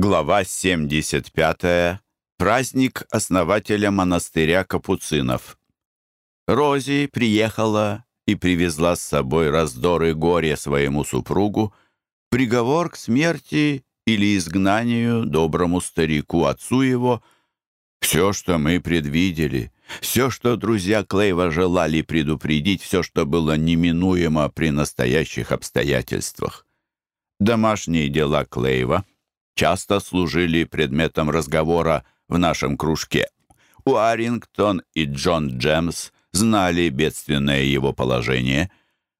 Глава 75. Праздник основателя монастыря капуцинов. Рози приехала и привезла с собой раздор и горе своему супругу, приговор к смерти или изгнанию доброму старику, отцу его, все, что мы предвидели, все, что друзья Клейва желали предупредить, все, что было неминуемо при настоящих обстоятельствах. Домашние дела Клейва — часто служили предметом разговора в нашем кружке. Уарингтон и Джон Джемс знали бедственное его положение.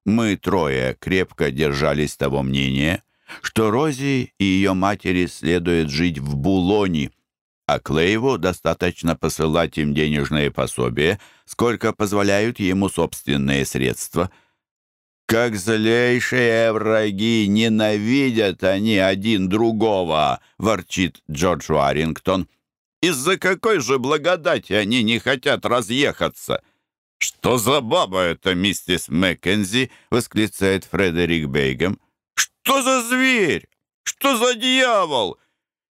Мы трое крепко держались того мнения, что Рози и ее матери следует жить в Булоне, а Клейву достаточно посылать им денежные пособия, сколько позволяют ему собственные средства – как злейшие враги ненавидят они один другого, ворчит Джордж Уаррингтон. Из-за какой же благодати они не хотят разъехаться? «Что за баба эта, миссис Маккензи?» — восклицает Фредерик Бейгем. «Что за зверь? Что за дьявол?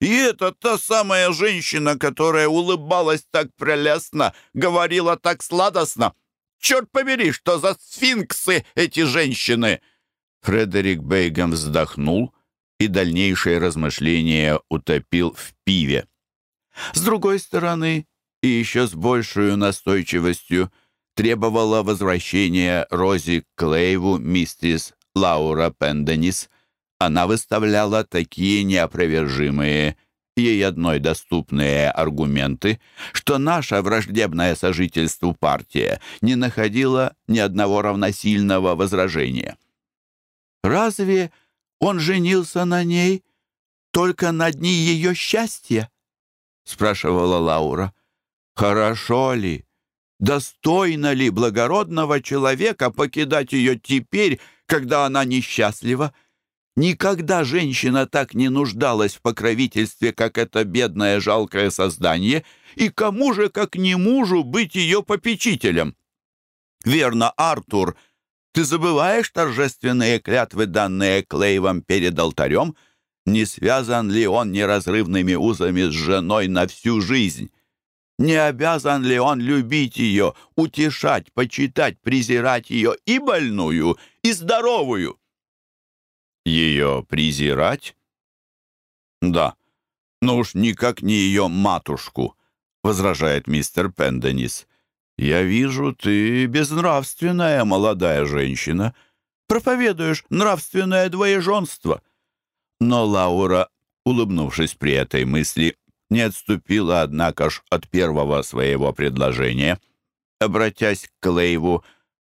И это та самая женщина, которая улыбалась так прелестно, говорила так сладостно. Черт побери, что за сфинксы эти женщины!» Фредерик Бейгем вздохнул и дальнейшее размышление утопил в пиве. С другой стороны, и еще с большей настойчивостью, требовала возвращения Рози Клейву миссис Лаура Пенденис. Она выставляла такие неопровержимые ей одной доступные аргументы, что наша враждебная сожительству партия не находила ни одного равносильного возражения. «Разве он женился на ней только на дни ее счастья?» — спрашивала Лаура. «Хорошо ли, достойно ли благородного человека покидать ее теперь, когда она несчастлива?» Никогда женщина так не нуждалась в покровительстве, как это бедное жалкое создание, и кому же, как не мужу, быть ее попечителем? Верно, Артур, ты забываешь торжественные клятвы, данные Клейвом перед алтарем? Не связан ли он неразрывными узами с женой на всю жизнь? Не обязан ли он любить ее, утешать, почитать, презирать ее и больную, и здоровую? Ее презирать? Да, но уж никак не ее матушку, возражает мистер Пенденис. Я вижу, ты безнравственная молодая женщина. Проповедуешь нравственное двоеженство. Но Лаура, улыбнувшись при этой мысли, не отступила, однако ж, от первого своего предложения. Обратясь к Клейву,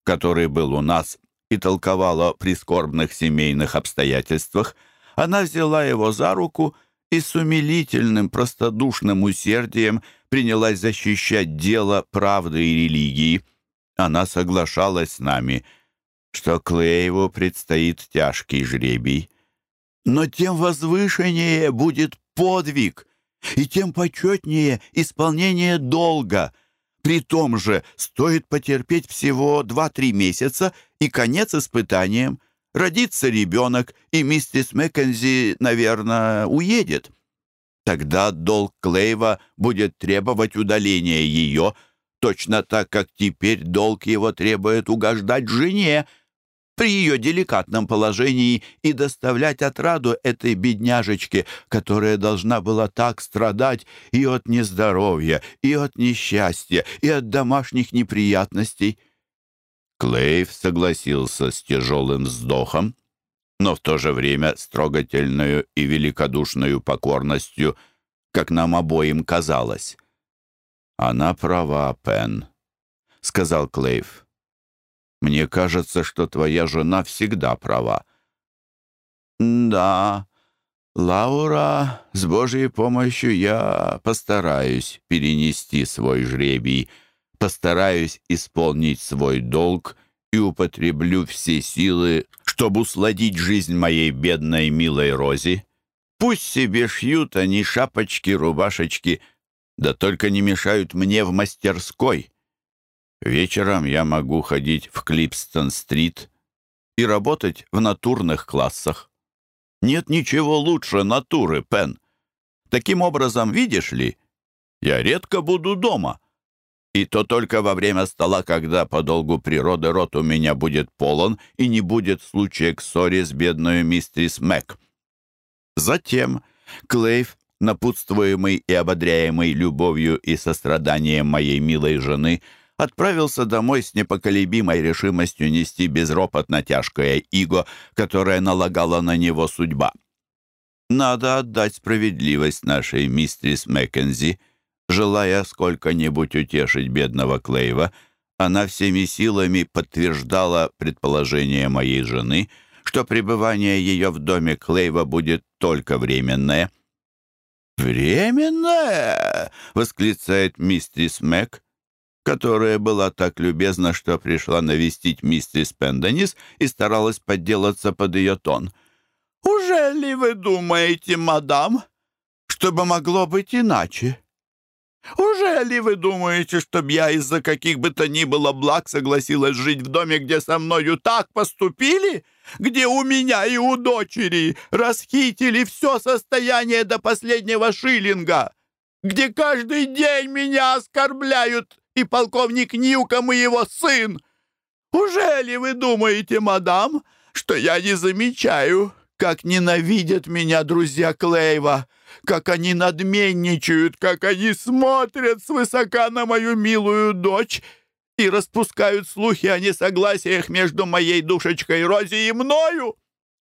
который был у нас, и толковала о прискорбных семейных обстоятельствах, она взяла его за руку и с умилительным простодушным усердием принялась защищать дело правды и религии. Она соглашалась с нами, что Клееву предстоит тяжкий жребий. Но тем возвышеннее будет подвиг, и тем почетнее исполнение долга — при том же стоит потерпеть всего 2-3 месяца и конец испытаниям. Родится ребенок, и миссис Маккензи, наверное, уедет. Тогда долг Клейва будет требовать удаления ее, точно так, как теперь долг его требует угождать жене, при ее деликатном положении и доставлять отраду этой бедняжечке, которая должна была так страдать и от нездоровья, и от несчастья, и от домашних неприятностей. Клейв согласился с тяжелым вздохом, но в то же время с трогательной и великодушной покорностью, как нам обоим казалось. «Она права, Пен», — сказал Клейв. Мне кажется, что твоя жена всегда права». «Да, Лаура, с Божьей помощью я постараюсь перенести свой жребий, постараюсь исполнить свой долг и употреблю все силы, чтобы усладить жизнь моей бедной милой Рози. Пусть себе шьют они шапочки, рубашечки, да только не мешают мне в мастерской». Вечером я могу ходить в Клипстон-стрит и работать в натурных классах. Нет ничего лучше натуры, Пен. Таким образом, видишь ли, я редко буду дома. И то только во время стола, когда по долгу природы рот у меня будет полон и не будет случая к ссоре с бедной мистерис Мэг. Затем Клейв, напутствуемый и ободряемый любовью и состраданием моей милой жены, отправился домой с непоколебимой решимостью нести безропотно тяжкое иго, которое налагала на него судьба. Надо отдать справедливость нашей мистерис Маккензи. Желая сколько-нибудь утешить бедного Клейва, она всеми силами подтверждала предположение моей жены, что пребывание ее в доме Клейва будет только временное. «Временное!» — восклицает мистерис Мэг, которая была так любезна, что пришла навестить мистерис Пенденис и старалась подделаться под ее тон — «Ужели вы думаете, мадам, чтобы могло быть иначе? Ужели вы думаете, чтобы я из-за каких бы то ни было благ согласилась жить в доме, где со мною так поступили, где у меня и у дочери расхитили все состояние до последнего шиллинга, где каждый день меня оскорбляют и полковник Ньюком и его сын? Ужели вы думаете, мадам, что я не замечаю?» Как ненавидят меня друзья Клейва! Как они надменничают, как они смотрят свысока на мою милую дочь и распускают слухи о несогласиях между моей душечкой Рози и мною!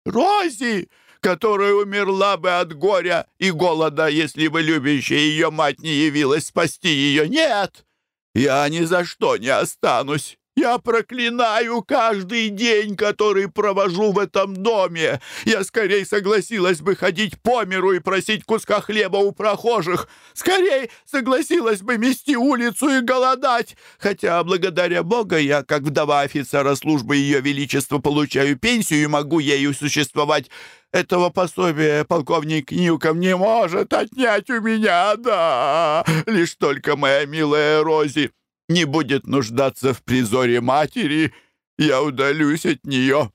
Рози, которая умерла бы от горя и голода, если бы любящая ее мать не явилась спасти ее. Нет, я ни за что не останусь. Я проклинаю каждый день, который провожу в этом доме. Я скорее согласилась бы ходить по миру и просить куска хлеба у прохожих. Скорее согласилась бы мести улицу и голодать. Хотя, благодаря Бога, я, как вдова офицера службы Ее Величества, получаю пенсию и могу ею существовать. Этого пособия полковник Ньюком не может отнять у меня, да, лишь только моя милая Рози не будет нуждаться в призоре матери, я удалюсь от нее.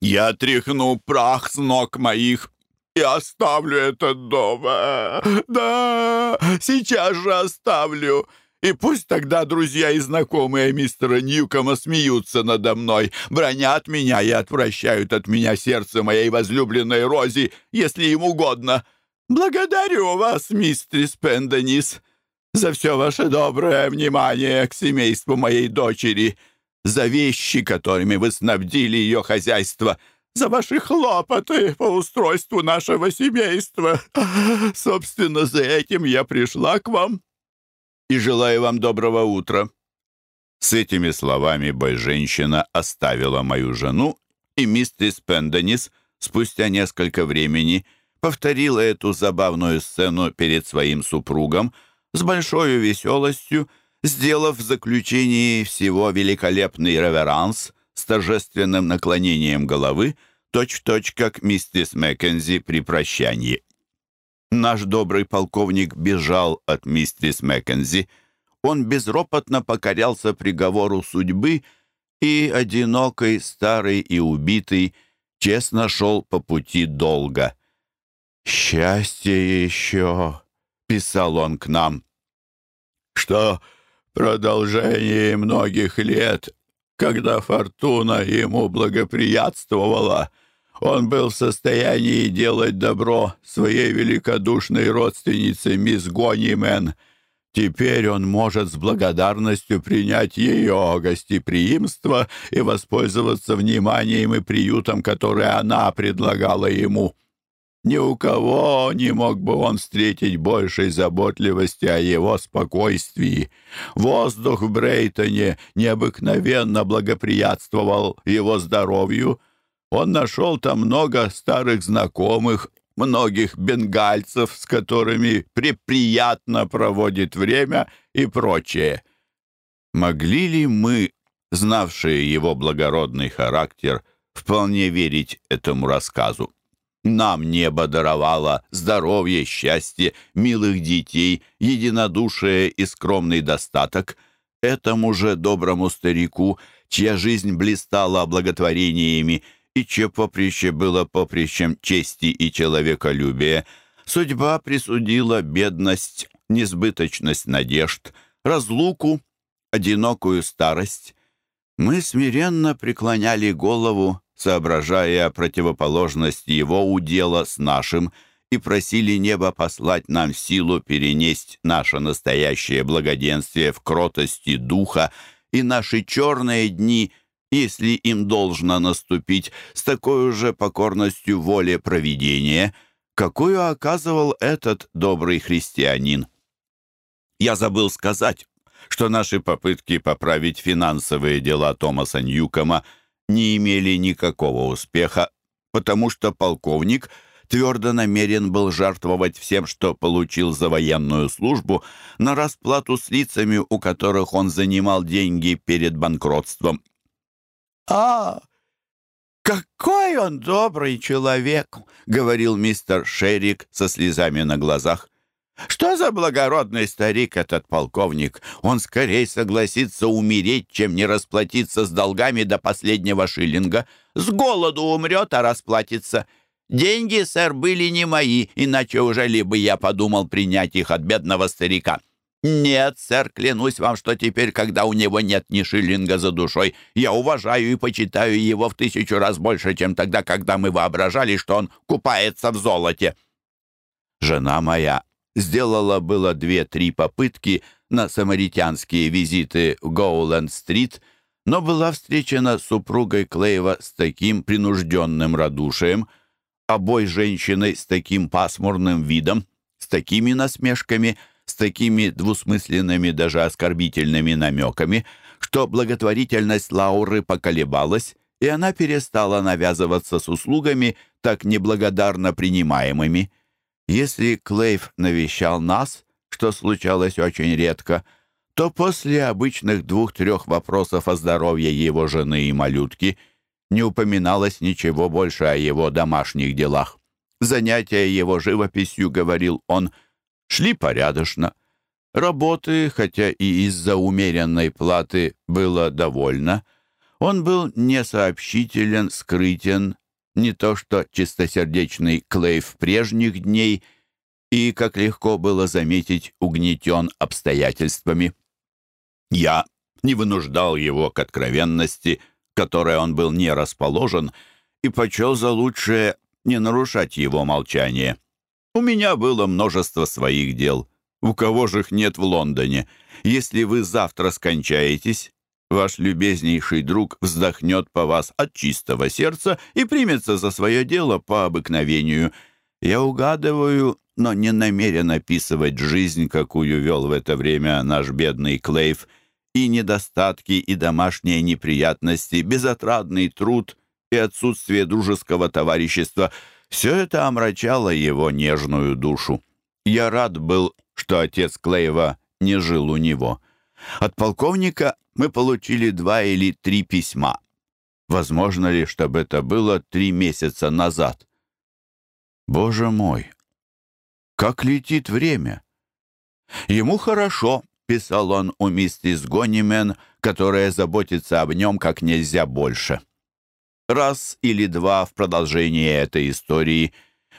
Я тряхну прах с ног моих и оставлю этот дом. Да, сейчас же оставлю. И пусть тогда друзья и знакомые мистера Ньюкома смеются надо мной, бронят меня и отвращают от меня сердце моей возлюбленной Рози, если им угодно. Благодарю вас, мистерис Пенденис за все ваше доброе внимание к семейству моей дочери, за вещи, которыми вы снабдили ее хозяйство, за ваши хлопоты по устройству нашего семейства. Собственно, за этим я пришла к вам и желаю вам доброго утра». С этими словами бой-женщина оставила мою жену, и мистерис Пенденис спустя несколько времени повторила эту забавную сцену перед своим супругом, с большой веселостью, сделав в заключении всего великолепный реверанс с торжественным наклонением головы, точь-в-точь, -точь, как миссис Маккензи при прощании. Наш добрый полковник бежал от миссис Маккензи. Он безропотно покорялся приговору судьбы и, одинокий, старый и убитый, честно шел по пути долго. «Счастье еще!» Писал он к нам, что продолжение многих лет, когда фортуна ему благоприятствовала, он был в состоянии делать добро своей великодушной родственнице мисс Гонимен. Теперь он может с благодарностью принять ее гостеприимство и воспользоваться вниманием и приютом, который она предлагала ему. Ни у кого не мог бы он встретить большей заботливости о его спокойствии. Воздух в Брейтоне необыкновенно благоприятствовал его здоровью. Он нашел там много старых знакомых, многих бенгальцев, с которыми преприятно проводит время и прочее. Могли ли мы, знавшие его благородный характер, вполне верить этому рассказу? Нам небо даровало здоровье, счастье, милых детей, единодушие и скромный достаток. Этому же доброму старику, чья жизнь блистала благотворениями и чье поприще было поприщем чести и человеколюбия, Судьба присудила бедность, несбыточность надежд, разлуку, одинокую старость. Мы смиренно преклоняли голову, соображая противоположность его удела с нашим, и просили небо послать нам силу перенесть наше настоящее благоденствие в кротости духа и наши черные дни, если им должно наступить, с такой же покорностью воле провидения — какую оказывал этот добрый христианин. Я забыл сказать, что наши попытки поправить финансовые дела Томаса Ньюкома не имели никакого успеха, потому что полковник твердо намерен был жертвовать всем, что получил за военную службу, на расплату с лицами, у которых он занимал деньги перед банкротством. «А, «Какой он добрый человек!» — говорил мистер Шерик со слезами на глазах. «Что за благородный старик этот полковник? Он скорее согласится умереть, чем не расплатиться с долгами до последнего шиллинга. С голоду умрет, а расплатится. Деньги, сэр, были не мои, иначе уже ли бы я подумал принять их от бедного старика. «Нет, сэр, клянусь вам, что теперь, когда у него нет ни шиллинга за душой, я уважаю и почитаю его в тысячу раз больше, чем тогда, когда мы воображали, что он купается в золоте». Жена моя сделала было две-три попытки на самаритянские визиты в Гоуленд-стрит, но была встречена супругой Клейва с таким принужденным радушием, обой женщиной с таким пасмурным видом, с такими насмешками — с такими двусмысленными, даже оскорбительными намеками, что благотворительность Лауры поколебалась, и она перестала навязываться с услугами, так неблагодарно принимаемыми. Если Клейв навещал нас, что случалось очень редко, то после обычных двух-трех вопросов о здоровье его жены и малютки не упоминалось ничего больше о его домашних делах. Занятия его живописью, говорил он, — шли порядочно. Работы, хотя и из-за умеренной платы, было довольно. Он был несообщителен, скрытен, не то что чистосердечный Клейв прежних дней и, как легко было заметить, угнетен обстоятельствами. Я не вынуждал его к откровенности, которой он был не расположен, и почел за лучшее не нарушать его молчание. У меня было множество своих дел. У кого же их нет в Лондоне? Если вы завтра скончаетесь, ваш любезнейший друг вздохнет по вас от чистого сердца и примется за свое дело по обыкновению. Я угадываю, но не намерен описывать жизнь, какую вел в это время наш бедный Клейв, и недостатки, и домашние неприятности, безотрадный труд и отсутствие дружеского товарищества — все это омрачало его нежную душу. Я рад был, что отец Клейва не жил у него. От полковника мы получили два или три письма. Возможно ли, чтобы это было три месяца назад? Боже мой, как летит время! Ему хорошо, писал он у миссис Гонимен, которая заботится об нем как нельзя больше. Раз или два в продолжении этой истории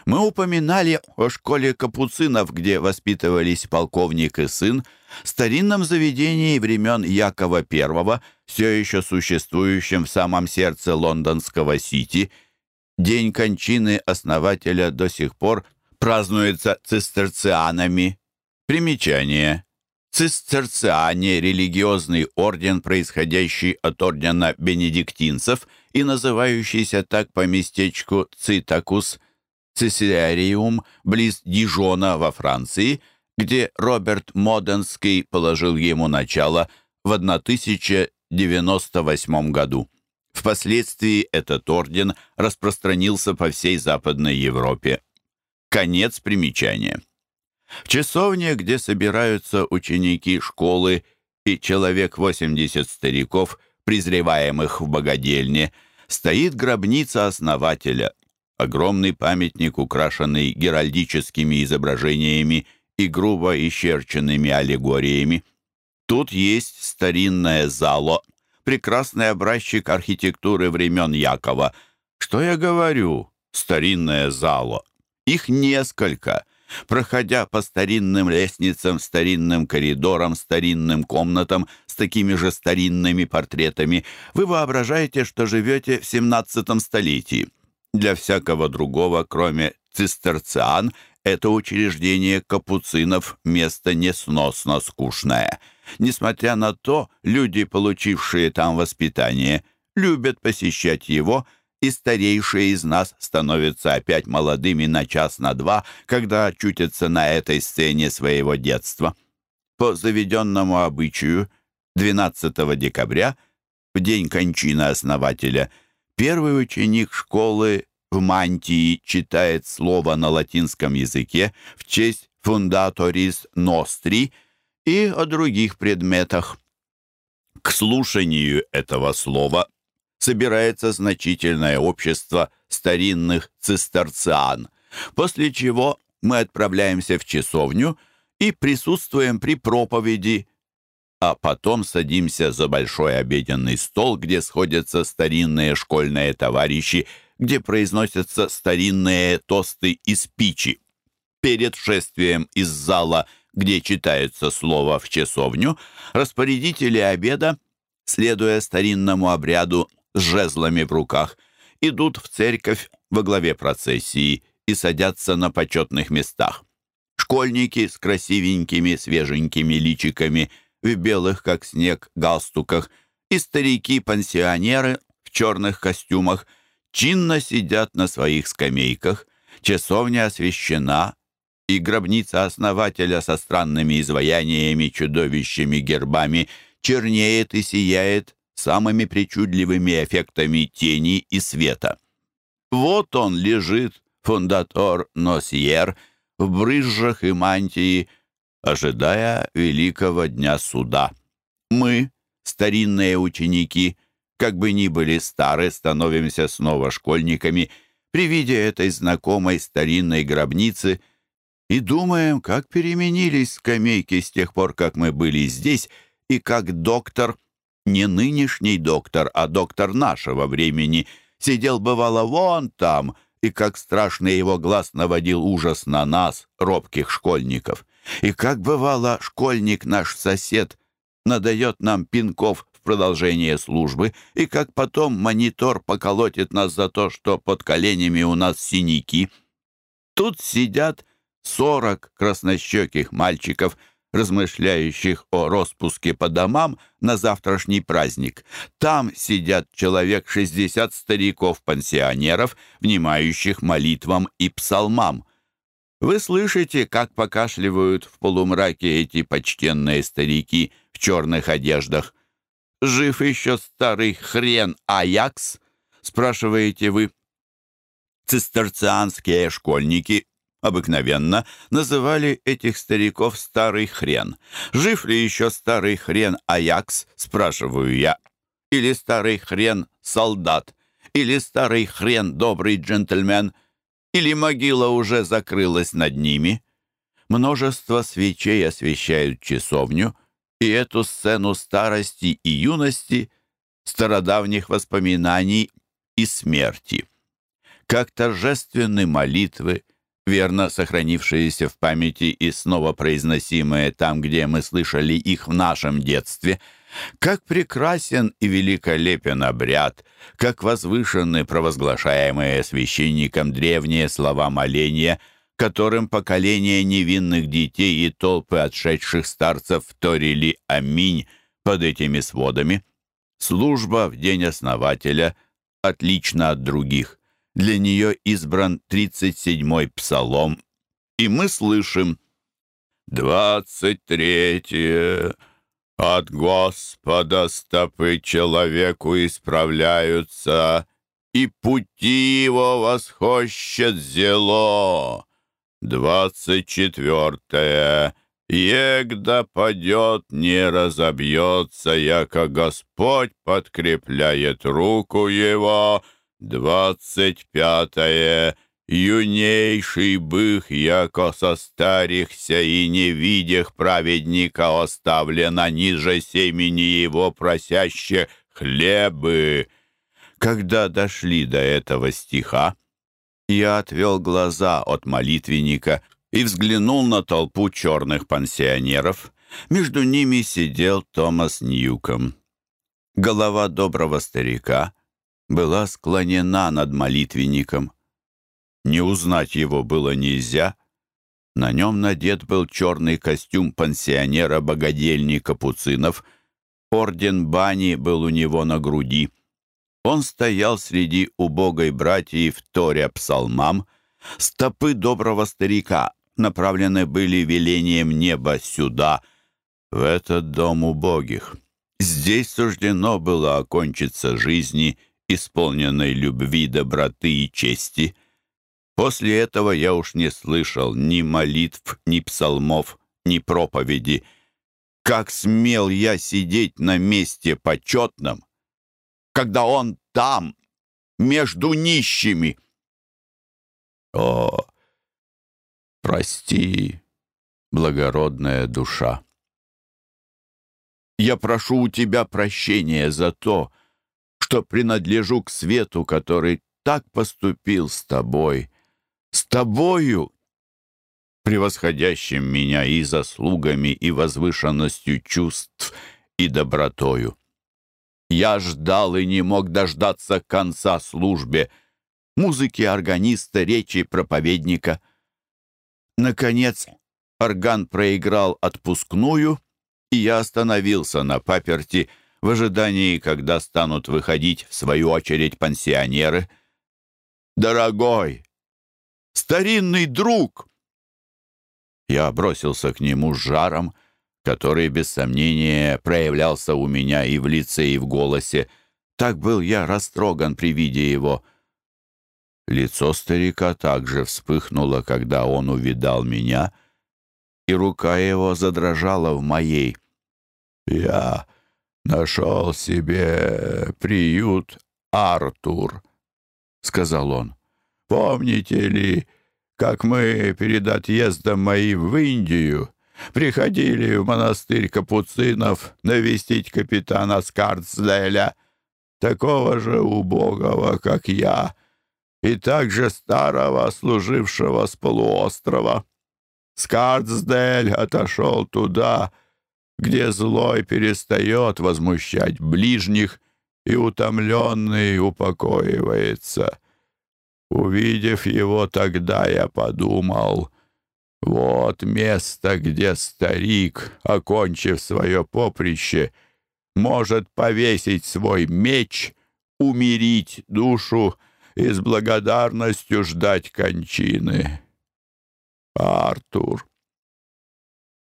мы упоминали о школе капуцинов, где воспитывались полковник и сын, старинном заведении времен Якова I, все еще существующем в самом сердце лондонского Сити. День кончины основателя до сих пор празднуется цистерцианами. Примечание. Цистерциане – религиозный орден, происходящий от ордена бенедиктинцев и называющийся так по местечку Цитакус, Цисиариум, близ Дижона во Франции, где Роберт Моденский положил ему начало в 1098 году. Впоследствии этот орден распространился по всей Западной Европе. Конец примечания. В часовне, где собираются ученики школы и человек 80 стариков, презреваемых в богадельне, стоит гробница основателя, огромный памятник, украшенный геральдическими изображениями и грубо исчерченными аллегориями. Тут есть старинное зало, прекрасный образчик архитектуры времен Якова. Что я говорю? Старинное зало. Их несколько — Проходя по старинным лестницам, старинным коридорам, старинным комнатам с такими же старинными портретами, вы воображаете, что живете в 17 столетии. Для всякого другого, кроме цистерциан, это учреждение капуцинов место несносно скучное. Несмотря на то, люди, получившие там воспитание, любят посещать его – и старейшие из нас становятся опять молодыми на час, на два, когда очутятся на этой сцене своего детства. По заведенному обычаю 12 декабря, в день кончины основателя, первый ученик школы в мантии читает слово на латинском языке в честь «Фундаторис Ностри» и о других предметах. К слушанию этого слова собирается значительное общество старинных цистерциан, после чего мы отправляемся в часовню и присутствуем при проповеди, а потом садимся за большой обеденный стол, где сходятся старинные школьные товарищи, где произносятся старинные тосты и спичи. Перед шествием из зала, где читается слово в часовню, распорядители обеда, следуя старинному обряду, с жезлами в руках, идут в церковь во главе процессии и садятся на почетных местах. Школьники с красивенькими свеженькими личиками в белых, как снег, галстуках и старики-пансионеры в черных костюмах чинно сидят на своих скамейках, часовня освящена, и гробница основателя со странными изваяниями, чудовищами, гербами чернеет и сияет самыми причудливыми эффектами тени и света. Вот он лежит, фундатор Носьер, в брызжах и мантии, ожидая великого дня суда. Мы, старинные ученики, как бы ни были стары, становимся снова школьниками при виде этой знакомой старинной гробницы и думаем, как переменились скамейки с тех пор, как мы были здесь, и как доктор — не нынешний доктор, а доктор нашего времени, сидел, бывало, вон там, и как страшный его глаз наводил ужас на нас, робких школьников. И как, бывало, школьник наш сосед надает нам пинков в продолжение службы, и как потом монитор поколотит нас за то, что под коленями у нас синяки. Тут сидят сорок краснощеких мальчиков — размышляющих о распуске по домам на завтрашний праздник. Там сидят человек 60 стариков-пансионеров, внимающих молитвам и псалмам. Вы слышите, как покашливают в полумраке эти почтенные старики в черных одеждах? «Жив еще старый хрен Аякс?» — спрашиваете вы. Цистерцианские школьники обыкновенно называли этих стариков «старый хрен». Жив ли еще старый хрен Аякс, спрашиваю я. Или старый хрен солдат, или старый хрен добрый джентльмен, или могила уже закрылась над ними. Множество свечей освещают часовню, и эту сцену старости и юности, стародавних воспоминаний и смерти. Как торжественны молитвы, верно сохранившиеся в памяти и снова произносимые там, где мы слышали их в нашем детстве. Как прекрасен и великолепен обряд, как возвышены провозглашаемые священником древние слова моления, которым поколения невинных детей и толпы отшедших старцев вторили «Аминь» под этими сводами. Служба в день основателя отлична от других. Для нее избран 37-й псалом, и мы слышим «Двадцать третье. От Господа стопы человеку исправляются, и пути его восхощет зело». Двадцать четвертое. Егда падет, не разобьется, яко Господь подкрепляет руку его, Двадцать пятое. Юнейший бых, яко состарихся и не видях праведника оставлена ниже семени его просяще хлебы. Когда дошли до этого стиха, я отвел глаза от молитвенника и взглянул на толпу черных пансионеров. Между ними сидел Томас Ньюком. Голова доброго старика была склонена над молитвенником. Не узнать его было нельзя. На нем надет был черный костюм пансионера-богадельни Капуцинов. Орден бани был у него на груди. Он стоял среди убогой братьев, вторя псалмам. Стопы доброго старика направлены были велением неба сюда, в этот дом убогих. Здесь суждено было окончиться жизни, исполненной любви, доброты и чести. После этого я уж не слышал ни молитв, ни псалмов, ни проповеди. Как смел я сидеть на месте почетном, когда он там, между нищими? О, прости, благородная душа. Я прошу у тебя прощения за то, что принадлежу к свету, который так поступил с тобой, с тобою, превосходящим меня и заслугами, и возвышенностью чувств, и добротою. Я ждал и не мог дождаться конца службе, музыки органиста, речи проповедника. Наконец, орган проиграл отпускную — и я остановился на паперти в ожидании, когда станут выходить в свою очередь пансионеры. «Дорогой! Старинный друг!» Я бросился к нему с жаром, который, без сомнения, проявлялся у меня и в лице, и в голосе. Так был я растроган при виде его. Лицо старика также вспыхнуло, когда он увидал меня, и рука его задрожала в моей. «Я нашел себе приют, Артур», — сказал он. «Помните ли, как мы перед отъездом моим в Индию приходили в монастырь капуцинов навестить капитана Скарцделя, такого же убогого, как я, и также старого, служившего с полуострова?» Скарцдель отошел туда, где злой перестает возмущать ближних, и утомленный упокоивается. Увидев его тогда, я подумал, вот место, где старик, окончив свое поприще, может повесить свой меч, умирить душу и с благодарностью ждать кончины. Артур,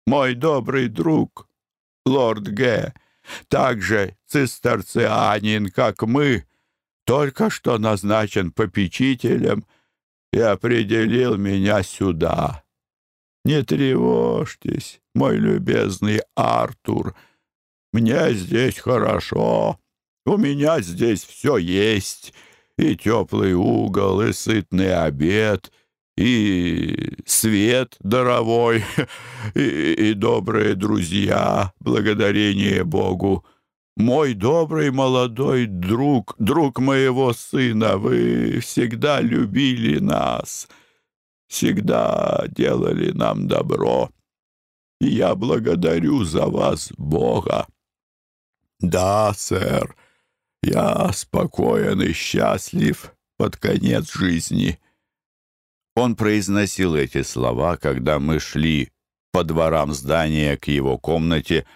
мой добрый друг, лорд Г., также цистерцианин, как мы, только что назначен попечителем и определил меня сюда. Не тревожьтесь, мой любезный Артур, мне здесь хорошо, у меня здесь все есть, и теплый угол, и сытный обед, и свет даровой, и, и добрые друзья, благодарение Богу. Мой добрый молодой друг, друг моего сына, вы всегда любили нас, всегда делали нам добро. И я благодарю за вас, Бога. Да, сэр, я спокоен и счастлив под конец жизни». Он произносил эти слова, когда мы шли по дворам здания к его комнате,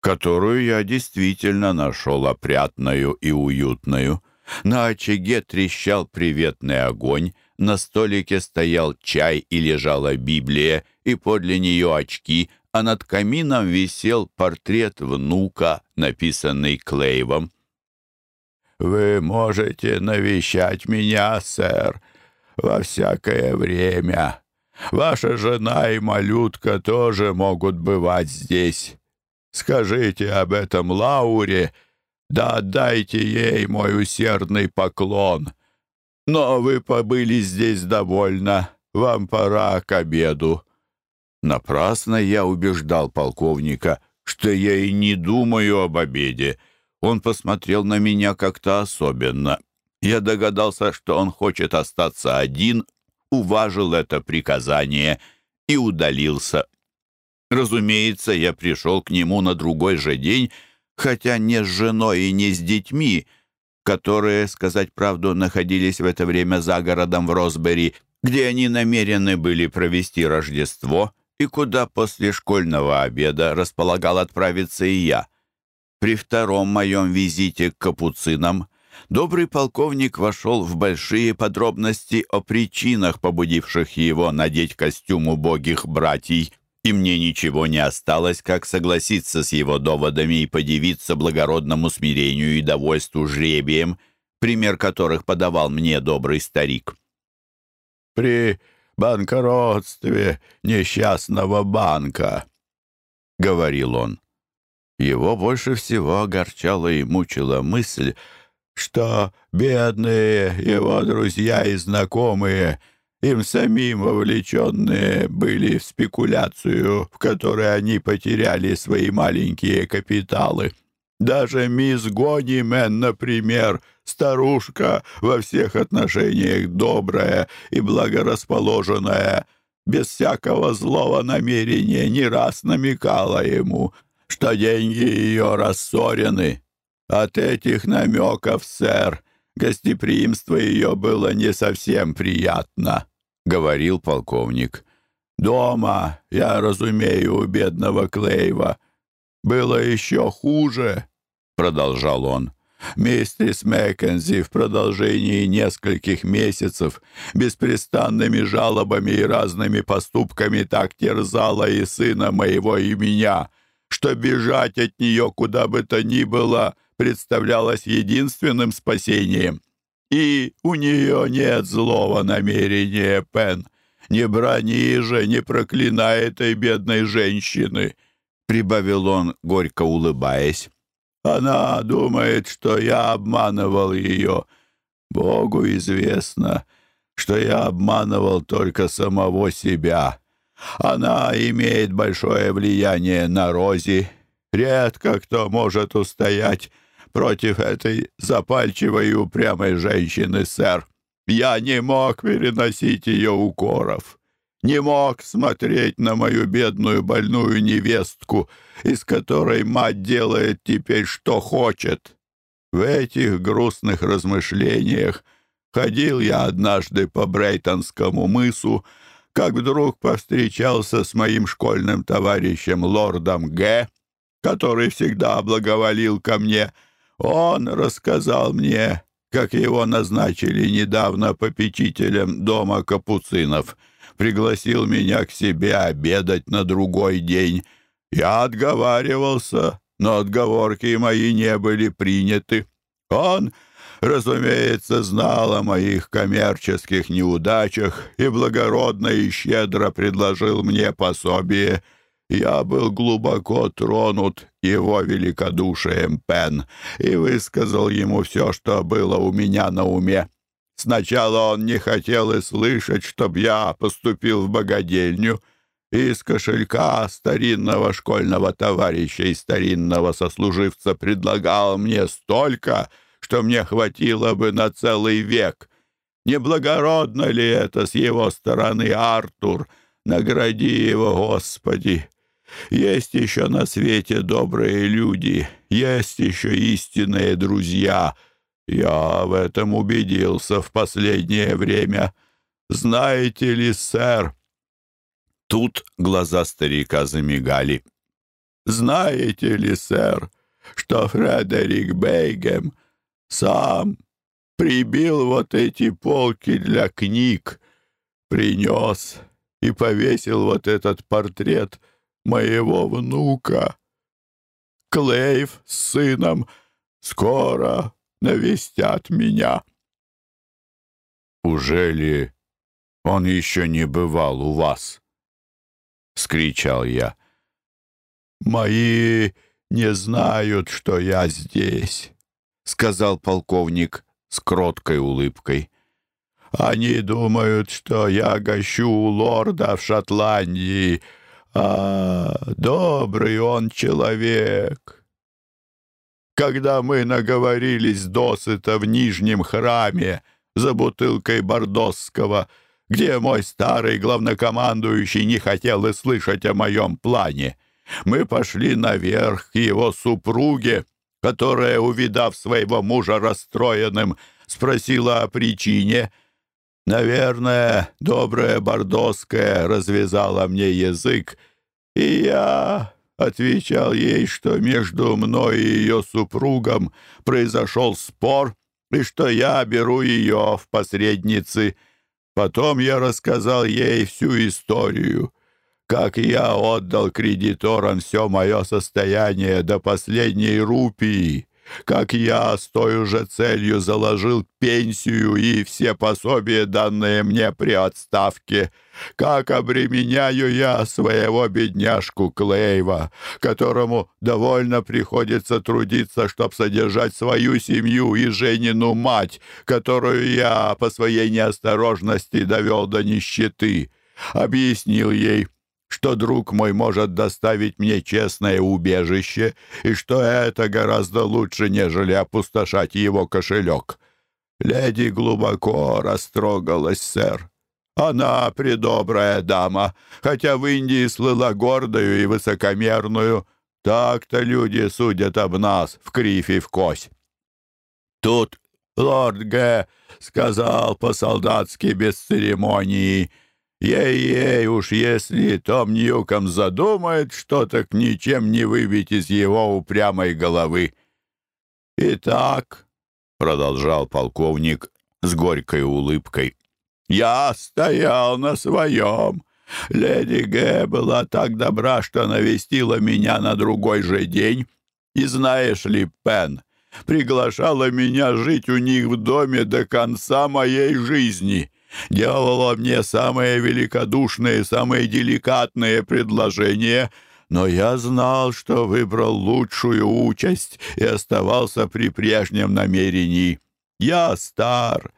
которую я действительно нашел опрятную и уютную. На очаге трещал приветный огонь, на столике стоял чай и лежала Библия, и подле нее очки, а над камином висел портрет внука, написанный Клейвом. «Вы можете навещать меня, сэр», во всякое время. Ваша жена и малютка тоже могут бывать здесь. Скажите об этом Лауре, да отдайте ей мой усердный поклон. Но вы побыли здесь довольно, вам пора к обеду». Напрасно я убеждал полковника, что я и не думаю об обеде. Он посмотрел на меня как-то особенно я догадался, что он хочет остаться один, уважил это приказание и удалился. Разумеется, я пришел к нему на другой же день, хотя не с женой и не с детьми, которые, сказать правду, находились в это время за городом в Росбери, где они намерены были провести Рождество и куда после школьного обеда располагал отправиться и я. При втором моем визите к капуцинам добрый полковник вошел в большие подробности о причинах, побудивших его надеть костюм убогих братьев, и мне ничего не осталось, как согласиться с его доводами и подивиться благородному смирению и довольству жребием, пример которых подавал мне добрый старик. «При банкротстве несчастного банка», — говорил он. Его больше всего огорчала и мучила мысль, что бедные его друзья и знакомые, им самим вовлеченные были в спекуляцию, в которой они потеряли свои маленькие капиталы. Даже мисс Гонимен, например, старушка во всех отношениях добрая и благорасположенная, без всякого злого намерения не раз намекала ему — что деньги ее рассорены. От этих намеков, сэр, гостеприимство ее было не совсем приятно», — говорил полковник. «Дома, я разумею, у бедного Клейва. Было еще хуже», — продолжал он. Миссис Маккензи в продолжении нескольких месяцев беспрестанными жалобами и разными поступками так терзала и сына моего, и меня, что бежать от нее куда бы то ни было представлялось единственным спасением. И у нее нет злого намерения, Пен. Не брони же, не проклинай этой бедной женщины, — прибавил он, горько улыбаясь. Она думает, что я обманывал ее. Богу известно, что я обманывал только самого себя. Она имеет большое влияние на Рози. Редко кто может устоять против этой запальчивой и упрямой женщины, сэр. Я не мог переносить ее укоров. Не мог смотреть на мою бедную больную невестку, из которой мать делает теперь что хочет. В этих грустных размышлениях ходил я однажды по Брейтонскому мысу, как вдруг повстречался с моим школьным товарищем лордом Г., который всегда благоволил ко мне. Он рассказал мне, как его назначили недавно попечителем дома капуцинов, пригласил меня к себе обедать на другой день. Я отговаривался, но отговорки мои не были приняты. Он разумеется, знал о моих коммерческих неудачах и благородно и щедро предложил мне пособие. Я был глубоко тронут его великодушием, Пен, и высказал ему все, что было у меня на уме. Сначала он не хотел и слышать, чтоб я поступил в богадельню, из кошелька старинного школьного товарища и старинного сослуживца предлагал мне столько, что мне хватило бы на целый век. Неблагородно ли это с его стороны, Артур? Награди его, Господи! Есть еще на свете добрые люди, есть еще истинные друзья. Я в этом убедился в последнее время. Знаете ли, сэр?» Тут глаза старика замигали. «Знаете ли, сэр, что Фредерик Бейгем сам прибил вот эти полки для книг, принес и повесил вот этот портрет моего внука. Клейв с сыном скоро навестят меня. «Уже ли он еще не бывал у вас?» — скричал я. «Мои не знают, что я здесь сказал полковник с кроткой улыбкой. «Они думают, что я гощу у лорда в Шотландии. А, добрый он человек!» Когда мы наговорились досыта в Нижнем храме за бутылкой Бордосского, где мой старый главнокомандующий не хотел и слышать о моем плане. Мы пошли наверх к его супруге, которая, увидав своего мужа расстроенным, спросила о причине. Наверное, добрая Бордоская развязала мне язык, и я отвечал ей, что между мной и ее супругом произошел спор, и что я беру ее в посредницы. Потом я рассказал ей всю историю, как я отдал кредиторам все мое состояние до последней рупии, как я с той же целью заложил пенсию и все пособия, данные мне при отставке, как обременяю я своего бедняжку Клейва, которому довольно приходится трудиться, чтобы содержать свою семью и Женину мать, которую я по своей неосторожности довел до нищеты. Объяснил ей, что друг мой может доставить мне честное убежище и что это гораздо лучше, нежели опустошать его кошелек. Леди глубоко растрогалась, сэр. Она предобрая дама, хотя в Индии слыла гордою и высокомерную. Так-то люди судят об нас в крифе и в кось. Тут лорд Г. сказал по-солдатски без церемонии — Ей-ей, уж если Том Ньюком задумает что, так ничем не выбить из его упрямой головы. «Итак», — продолжал полковник с горькой улыбкой, — «я стоял на своем. Леди Г. была так добра, что навестила меня на другой же день. И знаешь ли, Пен, приглашала меня жить у них в доме до конца моей жизни» делала мне самые великодушные, самые деликатные предложения, но я знал, что выбрал лучшую участь и оставался при прежнем намерении. Я стар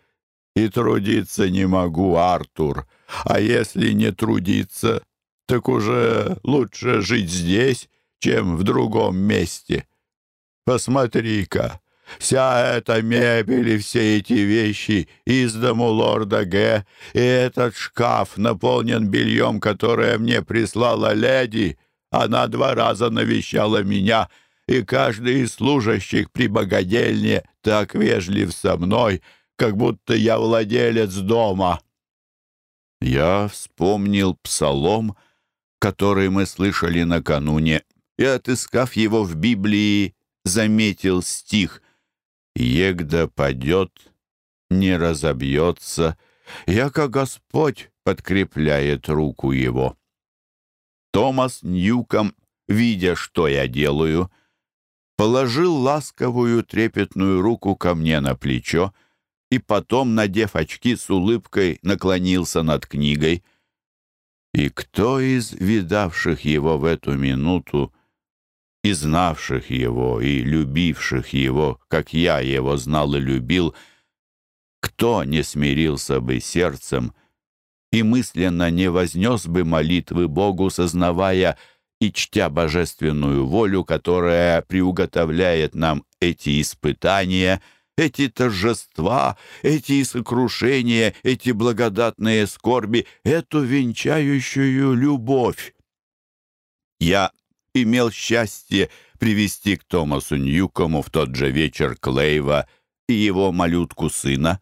и трудиться не могу, Артур, а если не трудиться, так уже лучше жить здесь, чем в другом месте. Посмотри-ка, Вся эта мебель и все эти вещи из дому лорда Г. и этот шкаф наполнен бельем, которое мне прислала леди. Она два раза навещала меня, и каждый из служащих при богадельне так вежлив со мной, как будто я владелец дома». Я вспомнил псалом, который мы слышали накануне, и, отыскав его в Библии, заметил стих — Егда падет, не разобьется, яко Господь подкрепляет руку его. Томас Ньюком, видя, что я делаю, положил ласковую трепетную руку ко мне на плечо и потом, надев очки с улыбкой, наклонился над книгой. И кто из видавших его в эту минуту и знавших его, и любивших его, как я его знал и любил, кто не смирился бы сердцем и мысленно не вознес бы молитвы Богу, сознавая и чтя божественную волю, которая приуготовляет нам эти испытания, эти торжества, эти сокрушения, эти благодатные скорби, эту венчающую любовь. Я имел счастье привести к Томасу Ньюкому в тот же вечер Клейва и его малютку сына.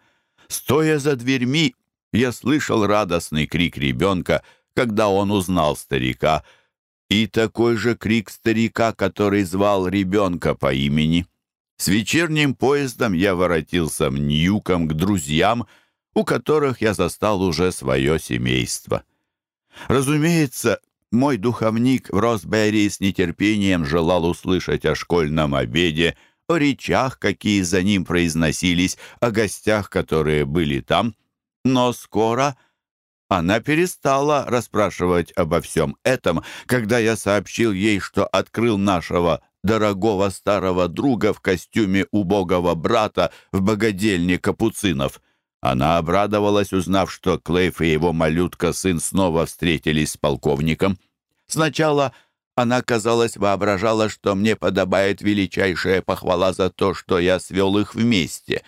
Стоя за дверьми, я слышал радостный крик ребенка, когда он узнал старика, и такой же крик старика, который звал ребенка по имени. С вечерним поездом я воротился в Ньюком к друзьям, у которых я застал уже свое семейство. Разумеется, мой духовник в Росберри с нетерпением желал услышать о школьном обеде, о речах, какие за ним произносились, о гостях, которые были там. Но скоро она перестала расспрашивать обо всем этом, когда я сообщил ей, что открыл нашего дорогого старого друга в костюме убогого брата в богадельне капуцинов. Она обрадовалась, узнав, что Клейф и его малютка-сын снова встретились с полковником. Сначала она, казалось, воображала, что мне подобает величайшая похвала за то, что я свел их вместе.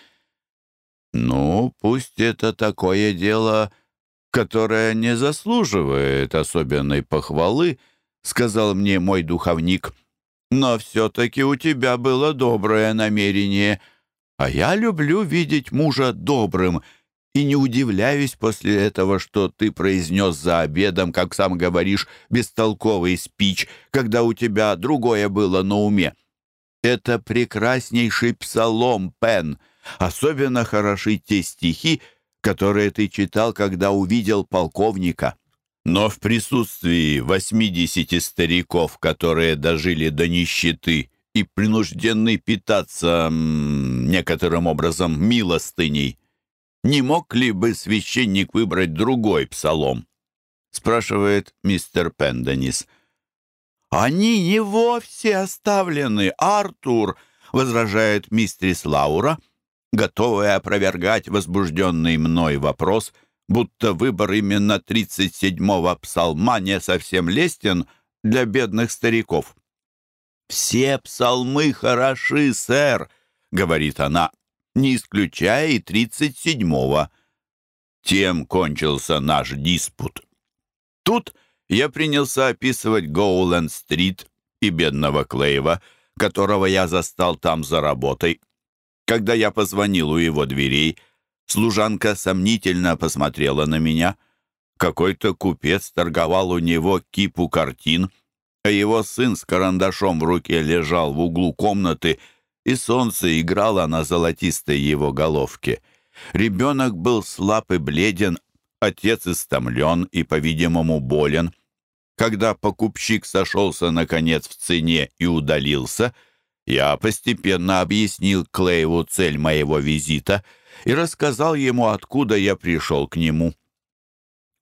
«Ну, пусть это такое дело, которая не заслуживает особенной похвалы, сказал мне мой духовник. Но все-таки у тебя было доброе намерение, а я люблю видеть мужа добрым и не удивляюсь после этого, что ты произнес за обедом, как сам говоришь, бестолковый спич, когда у тебя другое было на уме. Это прекраснейший псалом, Пен. Особенно хороши те стихи, которые ты читал, когда увидел полковника. Но в присутствии восьмидесяти стариков, которые дожили до нищеты и принуждены питаться некоторым образом милостыней, не мог ли бы священник выбрать другой псалом? спрашивает мистер Пенденис. «Они не вовсе оставлены, Артур!» — возражает мистерис Лаура — готовая опровергать возбужденный мной вопрос, будто выбор именно 37-го псалма не совсем лестен для бедных стариков. «Все псалмы хороши, сэр», — говорит она, не исключая и 37-го. Тем кончился наш диспут. Тут я принялся описывать Гоуленд-стрит и бедного Клейва, которого я застал там за работой. Когда я позвонил у его дверей, служанка сомнительно посмотрела на меня. Какой-то купец торговал у него кипу картин, а его сын с карандашом в руке лежал в углу комнаты, и солнце играло на золотистой его головке. Ребенок был слаб и бледен, отец истомлен и, по-видимому, болен. Когда покупщик сошелся, наконец, в цене и удалился — я постепенно объяснил Клейву цель моего визита и рассказал ему, откуда я пришел к нему.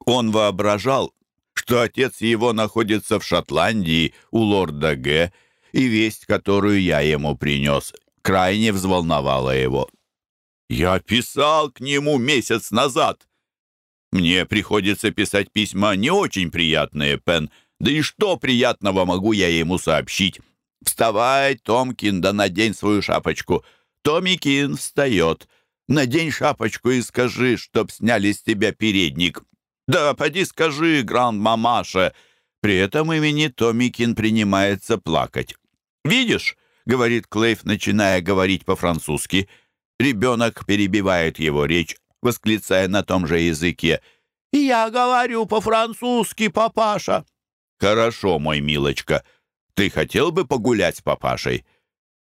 Он воображал, что отец его находится в Шотландии у лорда Г., и весть, которую я ему принес, крайне взволновала его. «Я писал к нему месяц назад. Мне приходится писать письма не очень приятные, Пен, да и что приятного могу я ему сообщить?» «Вставай, Томкин, да надень свою шапочку». Томикин встает. «Надень шапочку и скажи, чтоб сняли с тебя передник». «Да, поди скажи, гранд-мамаше». При этом имени Томикин принимается плакать. «Видишь?» — говорит Клейф, начиная говорить по-французски. Ребенок перебивает его речь, восклицая на том же языке. «Я говорю по-французски, папаша». «Хорошо, мой милочка». Ты хотел бы погулять с папашей?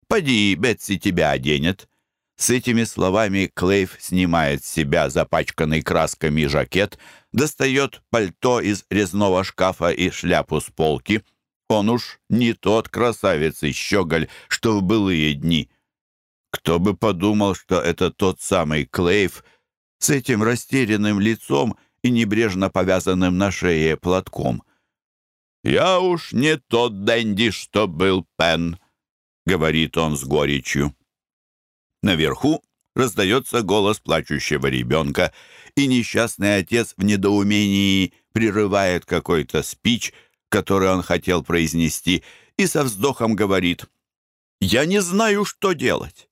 Поди, Бетси тебя оденет». С этими словами Клейв снимает с себя запачканный красками жакет, достает пальто из резного шкафа и шляпу с полки. Он уж не тот красавец и щеголь, что в былые дни. Кто бы подумал, что это тот самый Клейв с этим растерянным лицом и небрежно повязанным на шее платком — «Я уж не тот Дэнди, что был Пен», — говорит он с горечью. Наверху раздается голос плачущего ребенка, и несчастный отец в недоумении прерывает какой-то спич, который он хотел произнести, и со вздохом говорит, «Я не знаю, что делать.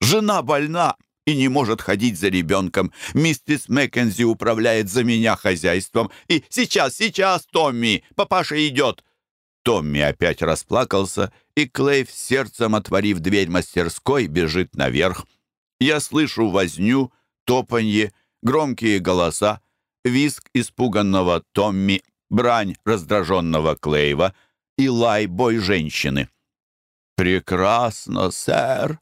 Жена больна, и не может ходить за ребенком. Миссис Маккензи управляет за меня хозяйством. И сейчас, сейчас, Томми, папаша идет!» Томми опять расплакался, и Клейв, сердцем отворив дверь мастерской, бежит наверх. Я слышу возню, топанье, громкие голоса, визг испуганного Томми, брань раздраженного Клейва и лай бой женщины. «Прекрасно, сэр!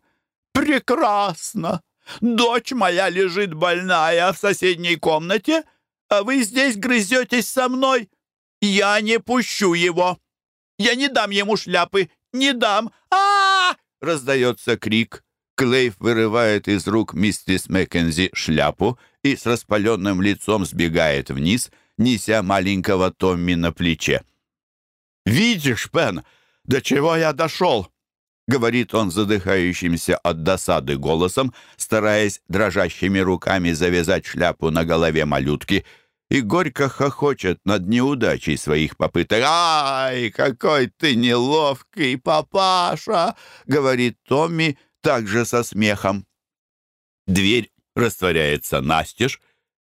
Прекрасно!» Дочь моя лежит больная в соседней комнате, а вы здесь грызетесь со мной. Я не пущу его. Я не дам ему шляпы, не дам. а, -а, -а раздается крик. Клейф вырывает из рук миссис Маккензи шляпу и с распаленным лицом сбегает вниз, неся маленького Томми на плече. «Видишь, Пен, до чего я дошел?» — говорит он задыхающимся от досады голосом, стараясь дрожащими руками завязать шляпу на голове малютки, и горько хохочет над неудачей своих попыток. «Ай, какой ты неловкий, папаша!» — говорит Томми также со смехом. Дверь растворяется настежь,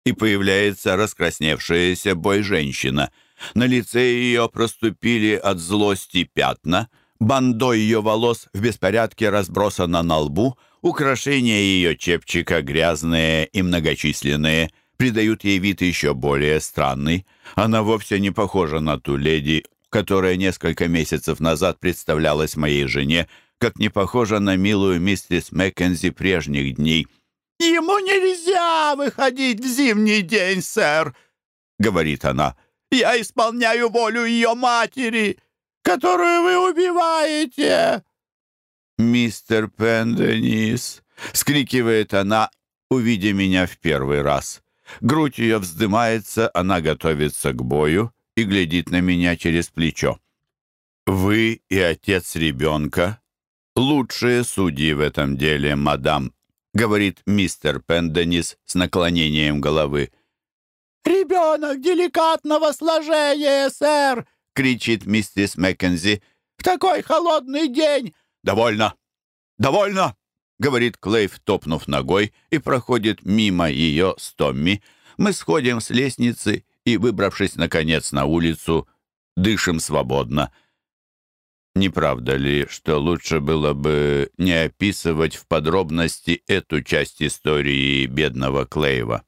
и появляется раскрасневшаяся бой-женщина. На лице ее проступили от злости пятна, бандой ее волос в беспорядке разбросано на лбу, украшения ее чепчика грязные и многочисленные придают ей вид еще более странный. Она вовсе не похожа на ту леди, которая несколько месяцев назад представлялась моей жене, как не похожа на милую миссис Маккензи прежних дней. «Ему нельзя выходить в зимний день, сэр», — говорит она. «Я исполняю волю ее матери, которую вы убиваете». «Мистер Пенденис!» — скрикивает она, увидя меня в первый раз. Грудь ее вздымается, она готовится к бою и глядит на меня через плечо. «Вы и отец ребенка лучшие судьи в этом деле, мадам», говорит мистер Пенденис с наклонением головы. «Ребенок деликатного сложения, сэр!» — кричит миссис Маккензи. «В такой холодный день!» «Довольно! Довольно!» — говорит Клейв, топнув ногой, и проходит мимо ее с Томми. Мы сходим с лестницы и, выбравшись, наконец, на улицу, дышим свободно. Не правда ли, что лучше было бы не описывать в подробности эту часть истории бедного Клейва?